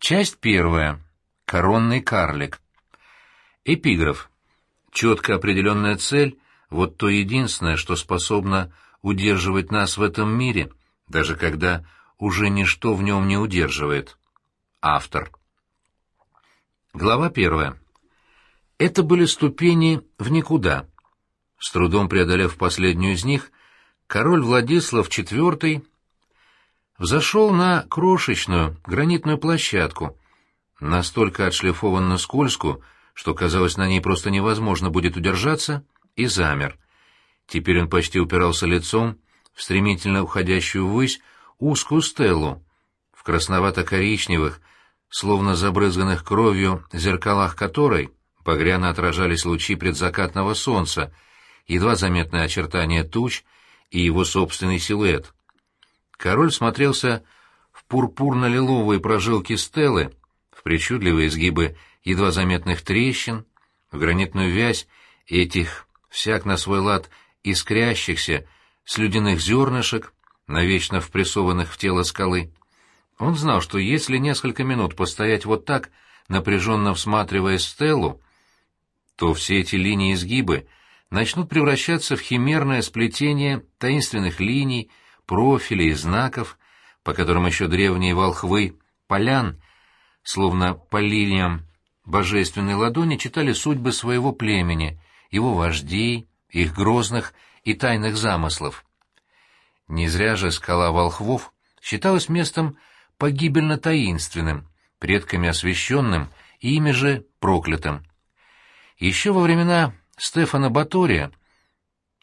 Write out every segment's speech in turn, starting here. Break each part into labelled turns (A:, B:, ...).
A: Часть первая. Коронный карлик. Эпиграф. Четко определенная цель — вот то единственное, что способно удерживать нас в этом мире, даже когда уже ничто в нем не удерживает. Автор. Глава первая. Это были ступени в никуда. С трудом преодолев последнюю из них, король Владислав IV взошел на крошечную гранитную площадку, настолько отшлифованно скользкую, что, казалось, на ней просто невозможно будет удержаться, и замер. Теперь он почти упирался лицом в стремительно уходящую ввысь узкую стелу, в красновато-коричневых, словно забрызганных кровью, зеркалах которой погряно отражались лучи предзакатного солнца, едва заметное очертание туч и его собственный силуэт. Король смотрелся в пурпурно-лиловые прожилки стелы, в причудливые изгибы едва заметных трещин, в гранитную вязь этих, всяк на свой лад, искрящихся, слюдяных зернышек, навечно впрессованных в тело скалы. Он знал, что если несколько минут постоять вот так, напряженно всматриваясь в стелу, то все эти линии изгибы начнут превращаться в химерное сплетение таинственных линий, профилей и знаков, по которым еще древние волхвы, полян, словно по линиям божественной ладони читали судьбы своего племени, его вождей, их грозных и тайных замыслов. Не зря же скала волхвов считалась местом погибельно-таинственным, предками освященным и ими же проклятым. Еще во времена Стефана Батория,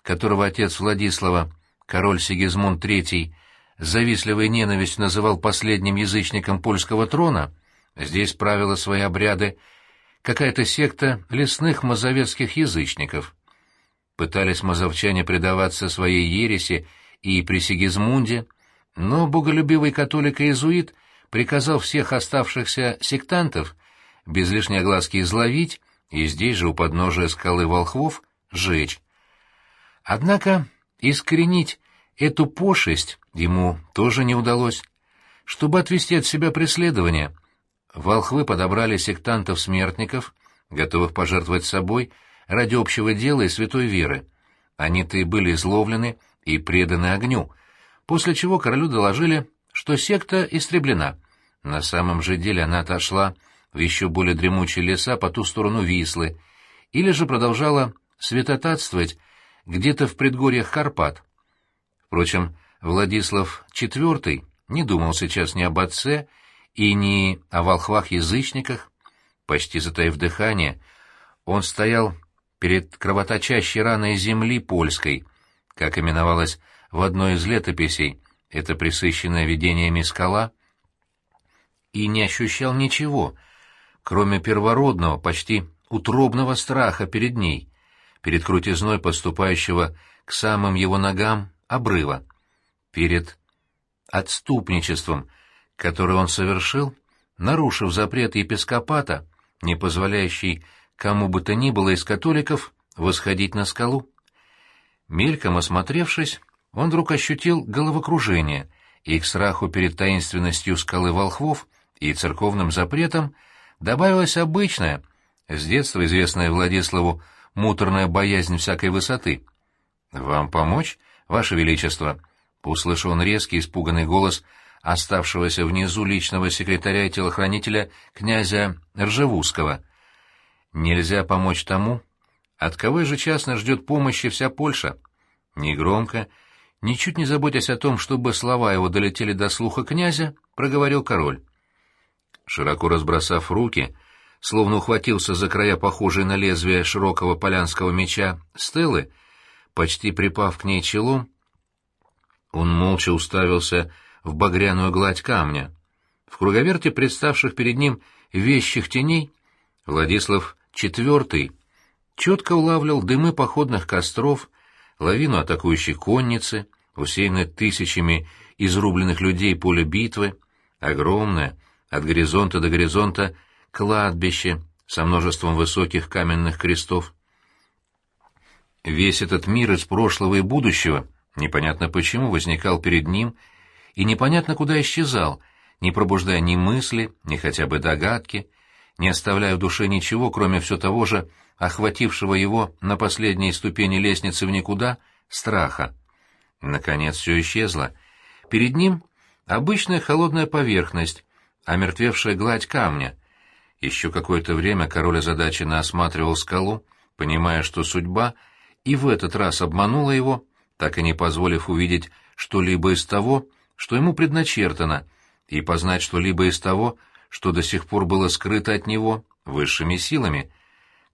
A: которого отец Владислава король Сигизмунд III с завистливой ненавистью называл последним язычником польского трона, здесь правила свои обряды какая-то секта лесных мазовецких язычников. Пытались мазовчане предаваться своей ереси и при Сигизмунде, но боголюбивый католик-иезуит приказал всех оставшихся сектантов без лишней огласки изловить и здесь же у подножия скалы волхвов сжечь. Однако Искоренить эту пошесть ему тоже не удалось. Чтобы отвести от себя преследование, волхвы подобрали сектантов-смертников, готовых пожертвовать собой ради общего дела и святой веры. Они-то и были изловлены и преданы огню, после чего королю доложили, что секта истреблена. На самом же деле она отошла в еще более дремучие леса по ту сторону Вислы, или же продолжала святотатствовать где-то в предгорьях Карпат. Впрочем, Владислав IV не думал сейчас ни об отце и ни о волхвах-язычниках. Почти затаив дыхание, он стоял перед кровоточащей раной земли польской, как именовалось в одной из летописей, это присыщенное видениями скала, и не ощущал ничего, кроме первородного, почти утробного страха перед ней, перед крутизной подступающего к самым его ногам обрыва, перед отступничеством, которое он совершил, нарушив запрет епископата, не позволяющий кому бы то ни было из католиков восходить на скалу. Мельком осмотревшись, он вдруг ощутил головокружение, и к страху перед таинственностью скалы волхвов и церковным запретом добавилась обычная, с детства известная Владиславу муторная боязнь всякой высоты. «Вам помочь, Ваше Величество?» — услышал он резкий, испуганный голос оставшегося внизу личного секретаря и телохранителя князя Ржевузского. «Нельзя помочь тому, от кого ежечасно ждет помощи вся Польша». Негромко, ничуть не заботясь о том, чтобы слова его долетели до слуха князя, проговорил король. Широко разбросав руки, — словно ухватился за края похожей на лезвие широкого полянского меча стелы, почти припав к ней челом, он молча уставился в багряную гладь камня. В круговерте представших перед ним вещих теней Владислав IV четко улавливал дымы походных костров, лавину атакующей конницы, усеянное тысячами изрубленных людей поле битвы, огромное, от горизонта до горизонта, кладбище со множеством высоких каменных крестов. Весь этот мир из прошлого и будущего непонятно почему возникал перед ним и непонятно куда исчезал, не пробуждая ни мысли, ни хотя бы догадки, не оставляя в душе ничего, кроме все того же, охватившего его на последней ступени лестницы в никуда, страха. Наконец все исчезло. Перед ним обычная холодная поверхность, омертвевшая гладь камня. Еще какое-то время король озадаченно осматривал скалу, понимая, что судьба и в этот раз обманула его, так и не позволив увидеть что-либо из того, что ему предначертано, и познать что-либо из того, что до сих пор было скрыто от него высшими силами.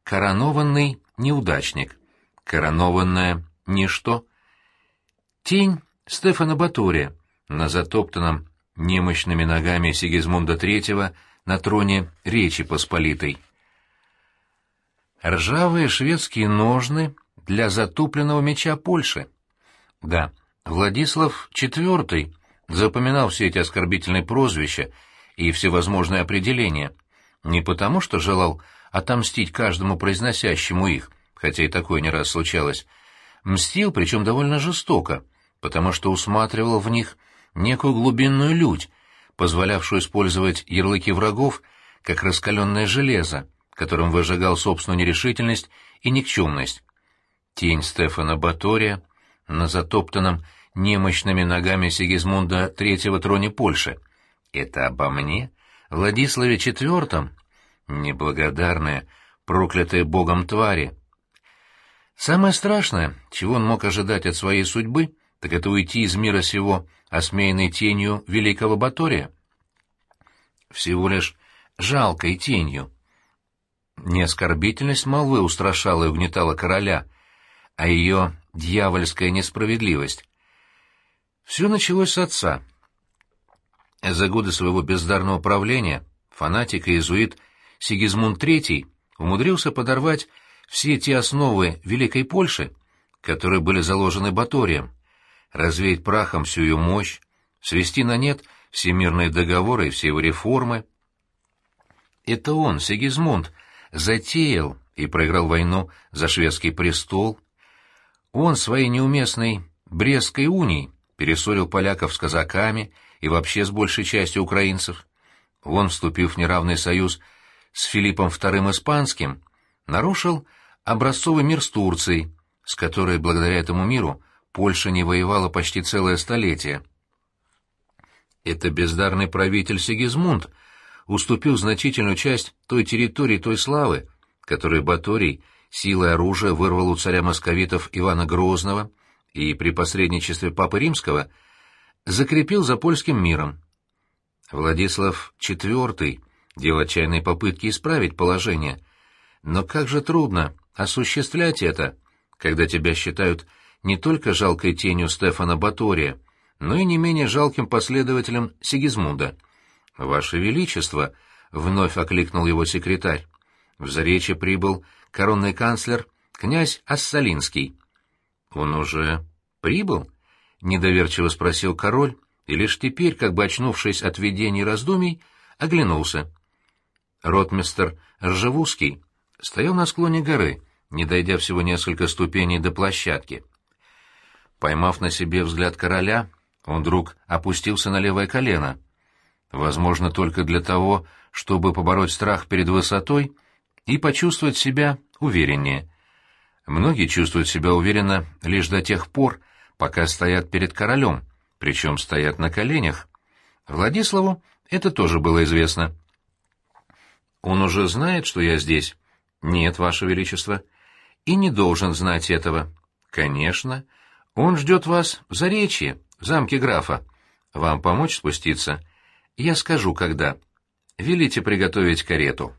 A: Коронованный неудачник. Коронованное ничто. Тень Стефана Батория на затоптанном немощными ногами Сигизмунда III на троне Речи Посполитой. Ржавые шведские ножны для затупленного меча Польши. Да, Владислав IV запоминал все эти оскорбительные прозвища и всевозможные определения, не потому что желал отомстить каждому произносящему их, хотя и такое не раз случалось, мстил, причем довольно жестоко, потому что усматривал в них некую глубинную лють, позволявшую использовать ярлыки врагов как раскаленное железо, которым выжигал собственную нерешительность и никчемность. Тень Стефана Батория на затоптанном немощными ногами Сигизмунда Третьего троне Польши. Это обо мне? Владиславе Четвертом? Неблагодарные, проклятые богом твари. Самое страшное, чего он мог ожидать от своей судьбы, так это уйти из мира сего, осмеянной тенью великого Батория. Всего лишь жалкой тенью. Не оскорбительность молвы устрашала и угнетала короля, а ее дьявольская несправедливость. Все началось с отца. За годы своего бездарного правления фанатик и иезуит Сигизмунд III умудрился подорвать все те основы Великой Польши, которые были заложены Баторием, развеять прахом всю ее мощь, свести на нет все мирные договоры и все его реформы. Это он, Сигизмунд, затеял и проиграл войну за шведский престол. Он своей неуместной Брестской унией перессорил поляков с казаками и вообще с большей частью украинцев. Он, вступив в неравный союз с Филиппом II Испанским, нарушил образцовый мир с Турцией, с которой, благодаря этому миру, Польша не воевала почти целое столетие. Это бездарный правитель Сигизмунд уступил значительную часть той территории, той славы, которую Баторий силой оружия вырвал у царя московитов Ивана Грозного и при посредничестве Папы Римского закрепил за польским миром. Владислав IV делал отчаянные попытки исправить положение, но как же трудно осуществлять это, когда тебя считают не только жалкой тенью Стефана Батория, но и не менее жалким последователем Сигизмунда. «Ваше Величество!» — вновь окликнул его секретарь. В Заречье прибыл коронный канцлер князь Ассалинский. «Он уже прибыл?» — недоверчиво спросил король, и лишь теперь, как бы очнувшись от видений раздумий, оглянулся. Ротмистер Ржевузский стоял на склоне горы, не дойдя всего несколько ступеней до площадки. Поймав на себе взгляд короля, он вдруг опустился на левое колено. Возможно, только для того, чтобы побороть страх перед высотой и почувствовать себя увереннее. Многие чувствуют себя уверенно лишь до тех пор, пока стоят перед королем, причем стоят на коленях. Владиславу это тоже было известно. «Он уже знает, что я здесь?» «Нет, Ваше Величество». «И не должен знать этого». «Конечно. Он ждет вас в Заречье, в замке графа. Вам помочь спуститься? Я скажу, когда. Велите приготовить карету».